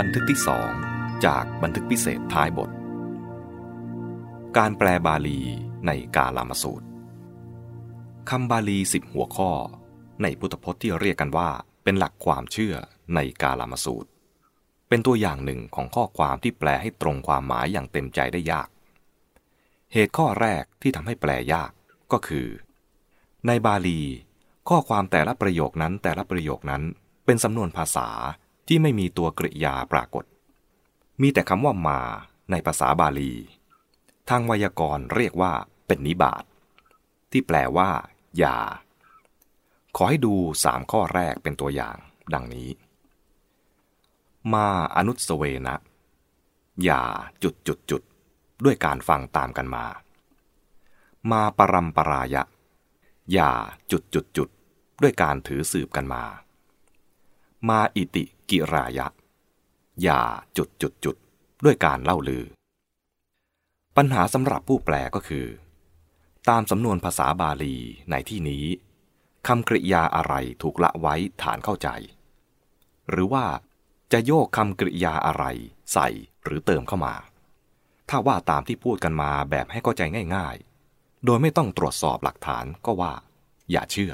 บันทึกที่สองจากบันทึกพิเศษท้ายบท การแปลบาลีในกาลามสูตรคำบาลีสิบหัวข้อ ในพุทธพจน์ที่เรียกกันว่า เป็นหลักความเชื่อในกาลามสูตร เป็นตัวอย่างหนึ่งของข้อความที่แปลให้ตรงความหมายอย่างเต็มใจได้ยาก เหตุข้อแรกที่ทำให้แปลยากก็คือ ในบาลี ข้อความแต่ละประโยคนั้นแต่ละประโยคนั้นเป็นสำนวนภาษา ที่ไม่มีตัวกริยาปรากฏ มีแต่คำว่ามาในภาษาบาลี ทางไวยากรณ์เรียกว่าเป็นนิบาต ที่แปลว่า อย่า ขอให้ดูสามข้อแรกเป็นตัวอย่าง ดังนี้ มาอนุสเวนะ อย่าจุดจุดจุดด้วยการฟังตามกันมา มาปรัมปรายะ อย่าจุดจุดจุดด้วยการถือสืบกันมา มาอิติกิรายะ อย่าจุดจุดจุดด้วยการเล่าลือ ปัญหาสำหรับผู้แปลก็คือ ตามสำนวนภาษาบาลีในที่นี้คำกริยาอะไรถูกละไว้ฐานเข้าใจ หรือว่าจะโยกคำกริยาอะไรใส่หรือเติมเข้ามา ถ้าว่าตามที่พูดกันมาแบบให้เข้าใจง่าย ๆ โดยไม่ต้องตรวจสอบหลักฐานก็ว่า อย่าเชื่อ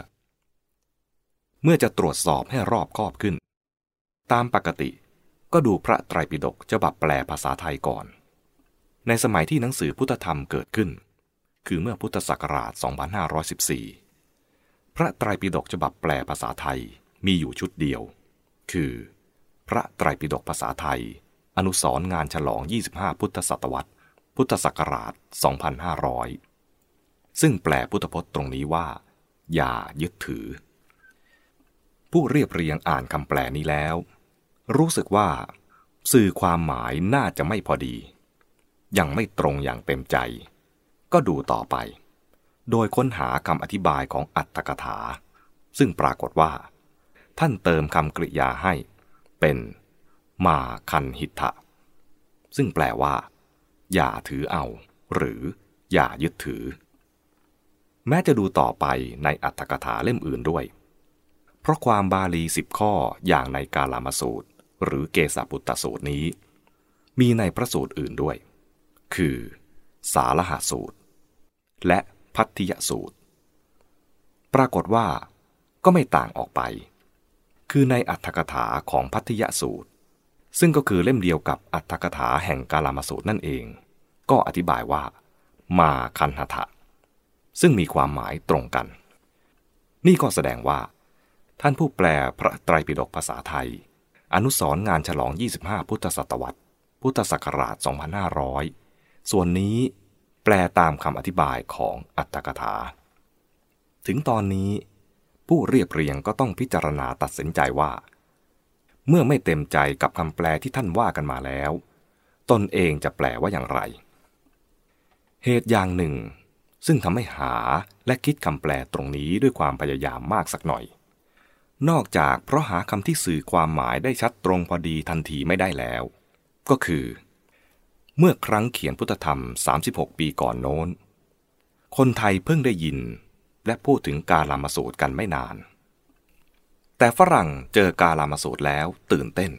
เมื่อจะตรวจสอบให้รอบคอบขึ้น ตามปกติก็ดูพระไตรปิฎกฉบับแปลภาษาไทยก่อน ในสมัยที่หนังสือพุทธธรรมเกิดขึ้น คือเมื่อพุทธศักราช 2514 พระไตรปิฎกฉบับแปลภาษาไทยมีอยู่ชุดเดียว คือ พระไตรปิฎกภาษาไทย อนุสรงานฉลอง 25 พุทธศตวรรษ พุทธศักราช 2500 ซึ่งแปลพุทธพจน์ตรงนี้ว่า อย่ายึดถือ ผู้เรียบเรียงอ่านคำแปลนี้แล้ว รู้สึกว่า สื่อความหมายน่าจะไม่พอดี ยังไม่ตรงอย่างเต็มใจ ก็ดูต่อไป โดยค้นหาคำอธิบายของอัตถกถา ซึ่งปรากฏว่า ท่านเติมคำกริยาให้เป็นมาคันหิทะซึ่งแปลว่า อย่าถือเอา หรือ อย่ายึดถือ แม้จะดูต่อไปในอัตถกถาเล่มอื่นด้วย เพราะความบาลีสิบข้ออย่างในกาลามสูตร หรือเกสาปุตตสูตรนี้ มีในพระสูตรอื่นด้วย คือ สารหาสูตร และพัทธิยสูตร ปรากฏว่าก็ไม่ต่างออกไป คือในอัตถกถาของพัทธิยสูตร ซึ่งก็คือเล่มเดียวกับอัตถกถาแห่งกาลามสูตรนั่นเอง ก็อธิบายว่า มาคันหทะซึ่งมีความหมายตรงกัน นี่ก็แสดงว่า ท่านผู้แปลพระไตรปิฎกภาษาไทย อนุสรงานฉลอง 25 พุทธศตวรรษ พุทธศักราช 2500 ส่วนนี้แปลตามคำอธิบายของอัตถกถา ถึงตอนนี้ ผู้เรียบเรียงก็ต้องพิจารณาตัดสินใจว่า เมื่อไม่เต็มใจกับคำแปลที่ท่านว่ากันมาแล้ว ตนเองจะแปลว่าอย่างไร เหตุอย่างหนึ่ง ซึ่งทำให้หาและคิดคำแปลตรงนี้ด้วยความพยายามมากสักหน่อย นอกจากเพราะหาคำที่สื่อความหมายได้ชัดตรงพอดีทันทีไม่ได้แล้ว ก็คือ เมื่อครั้งเขียนพุทธธรรม 36 ปีก่อนโน้น คนไทยเพิ่งได้ยิน และพูดถึงกาลามสูตรกันไม่นาน แต่ฝรั่งเจอกาลามสูตรแล้วตื่นเต้น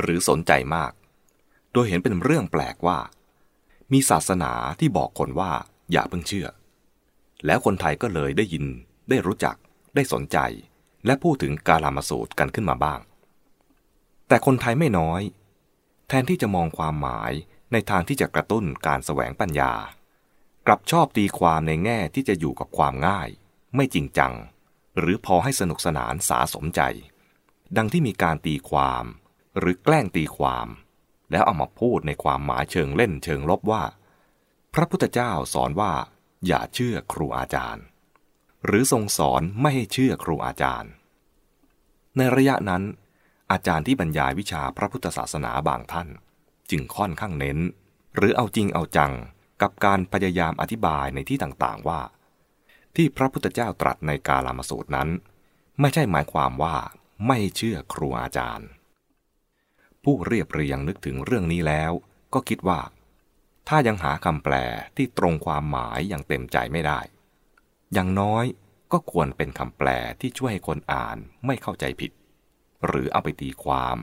หรือสนใจมาก โดยเห็นเป็นเรื่องแปลกว่า มีศาสนาที่บอกคนว่าอย่าเพิ่งเชื่อ แล้วคนไทยก็เลยได้ยินได้รู้จักได้สนใจ และพูดถึงกาลามสูตรกันขึ้นมาบ้าง แต่คนไทยไม่น้อย แทนที่จะมองความหมายในทางที่จะกระตุ้นการแสวงปัญญา กลับชอบตีความในแง่ที่จะอยู่กับความง่าย ไม่จริงจัง หรือพอให้สนุกสนานสาสมใจ ดังที่มีการตีความ หรือแกล้งตีความ แล้วเอามาพูดในความหมายเชิงเล่นเชิงลบว่า พระพุทธเจ้าสอนว่า อย่าเชื่อครูอาจารย์ หรือทรงสอนไม่ให้เชื่อครูอาจารย์ ในระยะนั้น อาจารย์ที่บรรยายวิชาพระพุทธศาสนาบางท่าน จึงค่อนข้างเน้น หรือเอาจริงเอาจังกับการพยายามอธิบายในที่ต่างๆว่า ที่พระพุทธเจ้าตรัสในกาลามสูตรนั้น ไม่ใช่หมายความว่าไม่เชื่อครูอาจารย์ ผู้เรียบเรียงนึกถึงเรื่องนี้แล้วก็คิดว่า ถ้ายังหาคำแปลที่ตรงความหมายอย่างเต็มใจไม่ได้ อย่างน้อยก็ควรเป็นคำแปลที่ช่วยให้คนอ่านไม่เข้าใจผิด หรือเอาไปตีความ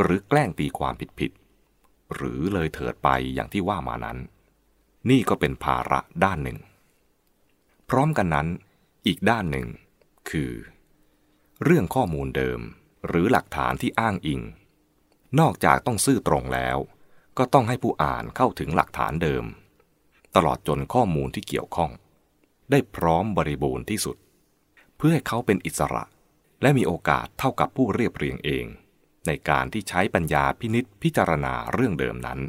หรือแกล้งตีความผิดๆหรือเลยเถิดไปอย่างที่ว่ามานั้น นี่ก็เป็นภาระด้านหนึ่ง พร้อมกันนั้น อีกด้านหนึ่ง คือ เรื่องข้อมูลเดิม หรือหลักฐานที่อ้างอิง นอกจากต้องซื่อตรงแล้ว ก็ต้องให้ผู้อ่านเข้าถึงหลักฐานเดิม ตลอดจนข้อมูลที่เกี่ยวข้อง ได้พร้อมบริบูรณ์ที่สุด เพื่อให้เขาเป็นอิสระ และมีโอกาสเท่ากับผู้เรียบเรียงเอง ในการที่ใช้ปัญญาพินิษพิจารณาเรื่องเดิมนั้น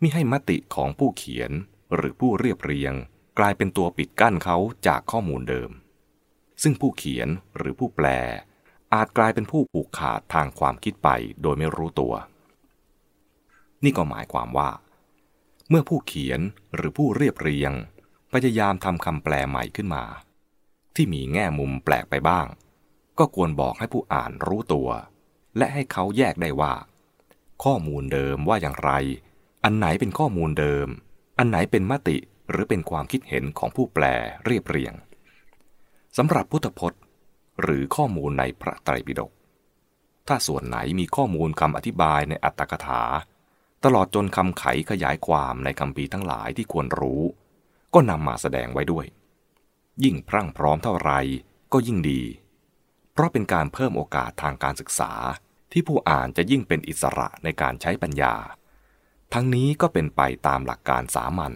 มิให้มติของผู้เขียนหรือผู้เรียบเรียง กลายเป็นตัวปิดกั้นเขาจากข้อมูลเดิม ซึ่งผู้เขียนหรือผู้แปล อาจกลายเป็นผู้ผูกขาดทางความคิดไปโดยไม่รู้ตัว นี่ก็หมายความว่า เมื่อผู้เขียนหรือผู้เรียบเรียง พยายามทำคำแปลใหม่ขึ้นมา ที่มีแง่มุมแปลกไปบ้าง ก็ควรบอกให้ผู้อ่านรู้ตัว และให้เขาแยกได้ว่า ข้อมูลเดิมว่าอย่างไร อันไหนเป็นข้อมูลเดิม อันไหนเป็นมติหรือเป็นความคิดเห็นของผู้แปลเรียบเรียงสำหรับพุทธพจน์ หรือข้อมูลในพระไตรปิฎกถ้าส่วนไหนมีข้อมูลคำอธิบายในอัตถกถา ตลอดจนคำไขขยายความในคำปีทั้งหลายที่ควรรู้ ก็นำมาแสดงไว้ด้วย ยิ่งพรั่งพร้อมเท่าไรก็ยิ่งดี เพราะเป็นการเพิ่มโอกาสทางการศึกษาที่ผู้อ่านจะยิ่งเป็นอิสระในการใช้ปัญญา ทั้งนี้ก็เป็นไปตามหลักการสามัญ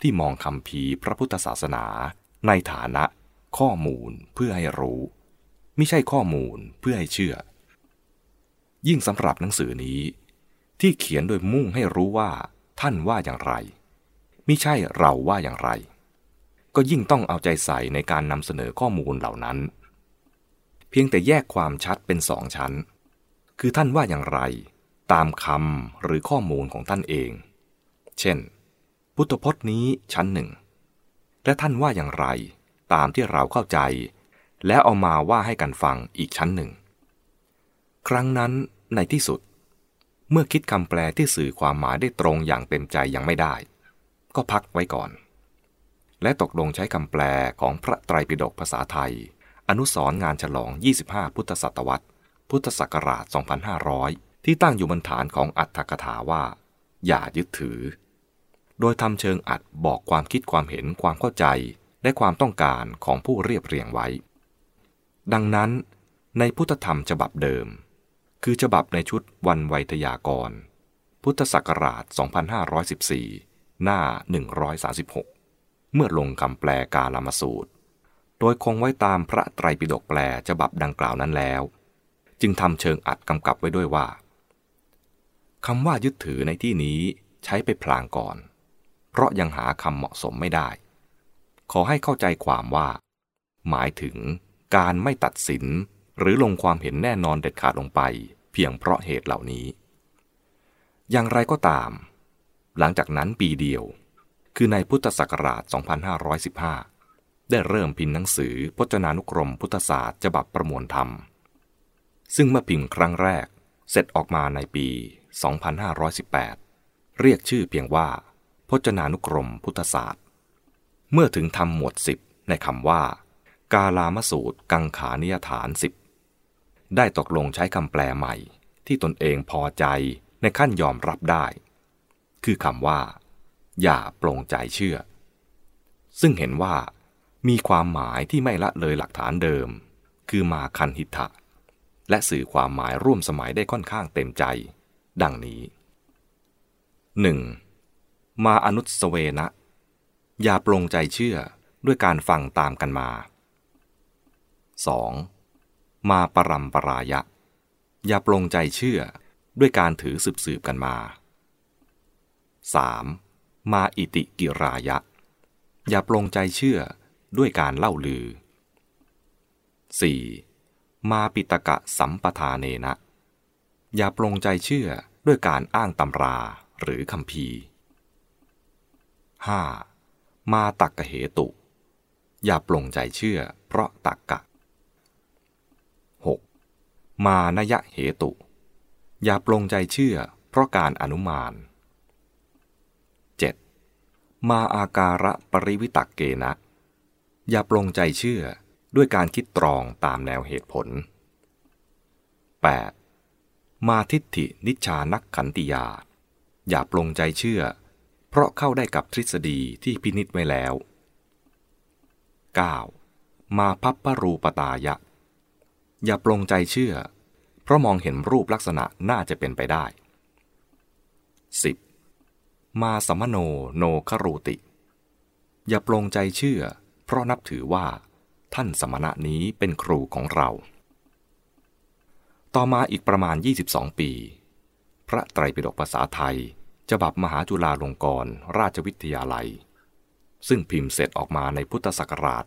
ที่มองคำพีพระพุทธศาสนาในฐานะข้อมูลเพื่อให้รู้ ไม่ใช่ข้อมูลเพื่อให้เชื่อ ยิ่งสำหรับหนังสือนี้ ที่เขียนโดยมุ่งให้รู้ว่าท่านว่าอย่างไร ม่ใช่เราว่าอย่างไร ก็ยิ่งต้องเอาใจใส่ในการนำเสนอข้อมูลเหล่านั้น เพียงแต่แยกความชัดเป็นสองชั้น คือท่านว่าอย่างไร ตามคำหรือข้อมูลของท่านเอง เช่น พุทธพจน์นี้ชั้นหนึ่ง และท่านว่าอย่างไร ตามที่เราเข้าใจ แล้วเอามาว่าให้กันฟังอีกชั้นหนึ่ง ครั้งนั้นในที่สุดเมื่อคิดคำแปลที่สื่อความหมายได้ตรงอย่างเต็มใจยังไม่ได้ ก็พักไว้ก่อน และตกลงใช้คำแปลของพระไตรปิฎกภาษาไทย อนุสรงานฉลอง 25 พุทธศตวรรษ พุทธศักราช 2500 ที่ตั้งอยู่บนฐานของอัตถกถาว่า อย่ายึดถือ โดยทำเชิงอัดบอกความคิดความเห็นความเข้าใจและความต้องการของผู้เรียบเรียงไว้ ดังนั้น ในพุทธธรรมฉบับเดิม คือฉบับในชุดวันไวยทยากร พุทธศักราช 2514 หน้า 136 เมื่อลงคำแปลกาลามสูตร โดยคงไว้ตามพระไตรปิฎกแปลฉบับดังกล่าวนั้นแล้ว จึงทำเชิงอัดกำกับไว้ด้วยว่าคำว่ายึดถือในที่นี้ใช้ไปพลางก่อน เพราะยังหาคำเหมาะสมไม่ได้ ขอให้เข้าใจความว่า หมายถึงการไม่ตัดสินหรือลงความเห็นแน่นอนเด็ดขาดลงไป เพียงเพราะเหตุเหล่านี้ อย่างไรก็ตาม หลังจากนั้นปีเดียว คือในพุทธศักราช 2515 ได้เริ่มพิมพ์หนังสือพจนานุกรมพุทธศาสตร์ฉบับประมวลธรรม ซึ่งเมื่อพิมพ์ครั้งแรกเสร็จออกมาในปี 2518 เรียกชื่อเพียงว่า พจนานุกรมพุทธศาสตร์ เมื่อถึงทำหมวดสิบในคำว่า กาลามสูตรกังขานิยฐานสิบได้ตกลงใช้คำแปลใหม่ ที่ตนเองพอใจในขั้นยอมรับได้ คือคำว่า อย่าปรงใจเชื่อ ซึ่งเห็นว่ามีความหมายที่ไม่ละเลยหลักฐานเดิม คือมาคันหิทะและสื่อความหมายร่วมสมัยได้ค่อนข้างเต็มใจ ดังนี้ 1. มาอนุสเวนะ อย่าปรงใจเชื่อด้วยการฟังตามกันมา 2. มาปรำปรายะ อย่าปรงใจเชื่อด้วยการถือสืบสืบกันมา 3. มาอิติกิรายะ อย่าปรงใจเชื่อด้วยการเล่าลือ 4. มาปิตกะสัมปทาเนนะ อย่าปรงใจเชื่อด้วยการอ้างตำราหรือคำพี 5. มาตักกะเหตุ อย่าปลงใจเชื่อเพราะตักกะ 6. มานยะเหตุ อย่าปลงใจเชื่อเพราะการอนุมาน มาอาการะปริวิตักเกนะ อย่าปลงใจเชื่อด้วยการคิดตรองตามแนวเหตุผล 8. มาทิฏฐินิชานักขันติยา อย่าปลงใจเชื่อ เพราะเข้าได้กับทฤษฎีที่พินิษไว้แล้ว 9. มาพับปรูปตายะ อย่าปลงใจเชื่อ เพราะมองเห็นรูปลักษณะน่าจะเป็นไปได้ 10. มาสมโนโนครูติ อย่าปลงใจเชื่อ เพราะนับถือว่า ท่านสมณะนี้เป็นครูของเรา ต่อมาอีกประมาณ 22 ปี พระไตรปิฎกภาษาไทยฉบับมหาจุฬาลงกรณราชวิทยาลัย ซึ่งพิมพ์เสร็จออกมาในพุทธศักราช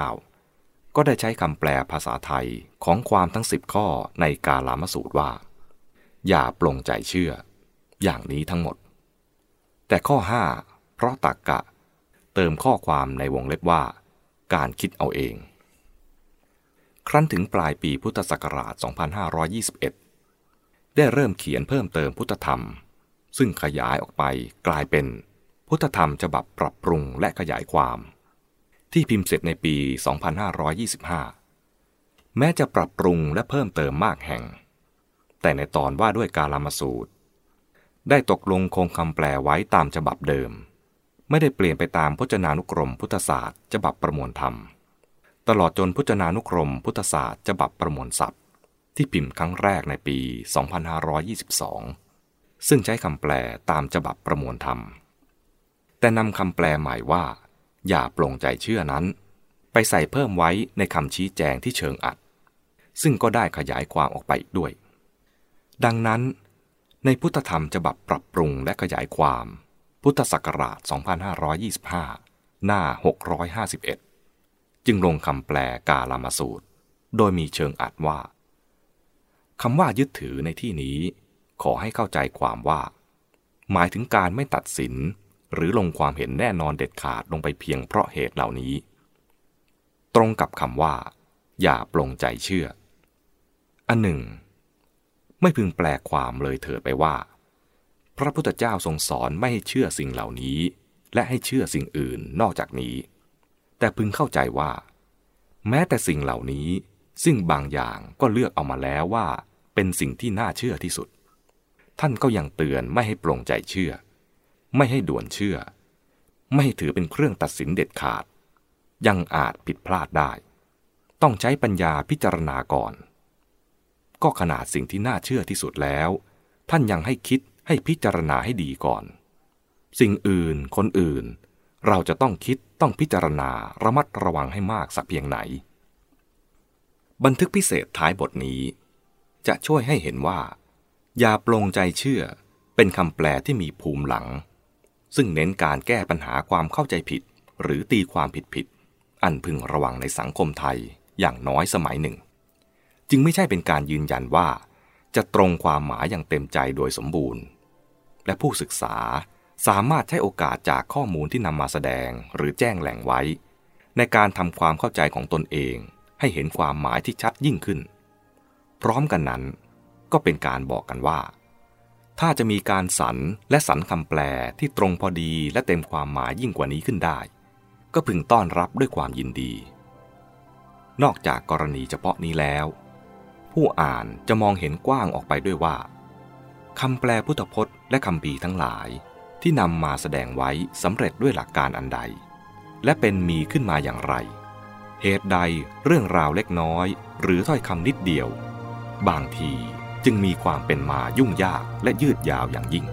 2539 ก็ได้ใช้คำแปลภาษาไทยของความทั้ง 10 ข้อในกาลามสูตรว่า อย่าปลงใจเชื่อ อย่างนี้ทั้งหมด แต่ข้อ 5 เพราะตักกะ เติมข้อความในวงเล็บว่า การคิดเอาเอง ครั้นถึงปลายปีพุทธศักราช 2521 ได้เริ่มเขียนเพิ่มเติมพุทธธรรม ซึ่งขยายออกไปกลายเป็น พุทธธรรมฉบับปรับปรุงและขยายความ ที่พิมพ์เสร็จในปี 2525 แม้จะปรับปรุงและเพิ่มเติมมากแห่ง แต่ในตอนว่าด้วยกาลามสูตร ได้ตกลงคงคำแปลไว้ตามฉบับเดิม ไม่ได้เปลี่ยนไปตามพจนานุกรมพุทธศาสตร์ฉบับประมวลธรรม ตลอดจนพจนานุกรมพุทธศาสตร์ฉบับประมวลศัพท์ ที่พิมพ์ครั้งแรกในปี 2522 ซึ่งใช้คำแปลตามฉบับประมวลธรรม แต่นำคำแปลใหม่ว่า อย่าปลงใจเชื่อนั้น ไปใส่เพิ่มไว้ในคำชี้แจงที่เชิงอัด ซึ่งก็ได้ขยายความออกไปอีกด้วย ดังนั้น ในพุทธธรรมฉบับปรับปรุงและขยายความ พุทธศักราช 2525 หน้า 651 จึงลงคำแปลกาลามาสูตร โดยมีเชิงอัดว่าคำว่ายึดถือในที่นี้ ขอให้เข้าใจความว่า หมายถึงการไม่ตัดสิน หรือลงความเห็นแน่นอนเด็ดขาดลงไปเพียงเพราะเหตุเหล่านี้ ตรงกับคำว่า อย่าปลงใจเชื่อ อันหนึ่ง ไม่พึงแปลความเลยเถิดไปว่า พระพุทธเจ้าทรงสอนไม่ให้เชื่อสิ่งเหล่านี้ และให้เชื่อสิ่งอื่นนอกจากนี้ แต่พึงเข้าใจว่า แม้แต่สิ่งเหล่านี้ ซึ่งบางอย่างก็เลือกเอามาแล้วว่า เป็นสิ่งที่น่าเชื่อที่สุด ท่านก็ยังเตือนไม่ให้ปลงใจเชื่อ ไม่ให้ด่วนเชื่อ ไม่ให้ถือเป็นเครื่องตัดสินเด็ดขาด ยังอาจผิดพลาดได้ ต้องใช้ปัญญาพิจารณาก่อน ก็ขนาดสิ่งที่น่าเชื่อที่สุดแล้ว ท่านยังให้คิดให้พิจารณาให้ดีก่อน สิ่งอื่นคนอื่น เราจะต้องคิดต้องพิจารณาระมัดระวังให้มากสักเพียงไหน บันทึกพิเศษท้ายบทนี้ จะช่วยให้เห็นว่า อย่าปลงใจเชื่อเป็นคำแปลที่มีภูมิหลัง ซึ่งเน้นการแก้ปัญหาความเข้าใจผิด หรือตีความผิดผิด อันพึงระวังในสังคมไทยอย่างน้อยสมัยหนึ่ง จึงไม่ใช่เป็นการยืนยันว่า จะตรงความหมายอย่างเต็มใจโดยสมบูรณ์ และผู้ศึกษาสามารถใช้โอกาสจากข้อมูลที่นำมาแสดงหรือแจ้งแหล่งไว้ ในการทำความเข้าใจของตนเองให้เห็นความหมายที่ชัดยิ่งขึ้น พร้อมกันนั้น ก็เป็นการบอกกันว่า ถ้าจะมีการสรรและสรรคำแปลที่ตรงพอดีและเต็มความหมายยิ่งกว่านี้ขึ้นได้ ก็พึงต้อนรับด้วยความยินดี นอกจากกรณีเฉพาะนี้แล้ว ผู้อ่านจะมองเห็นกว้างออกไปด้วยว่าคำแปลพุทธพจน์และคำบีทั้งหลายที่นำมาแสดงไว้สำเร็จด้วยหลักการอันใด และเป็นมีขึ้นมาอย่างไร เหตุใดเรื่องราวเล็กน้อย หรือถ้อยคำนิดเดียว บางทีจึงมีความเป็นมายุ่งยากและยืดยาวอย่างยิ่ง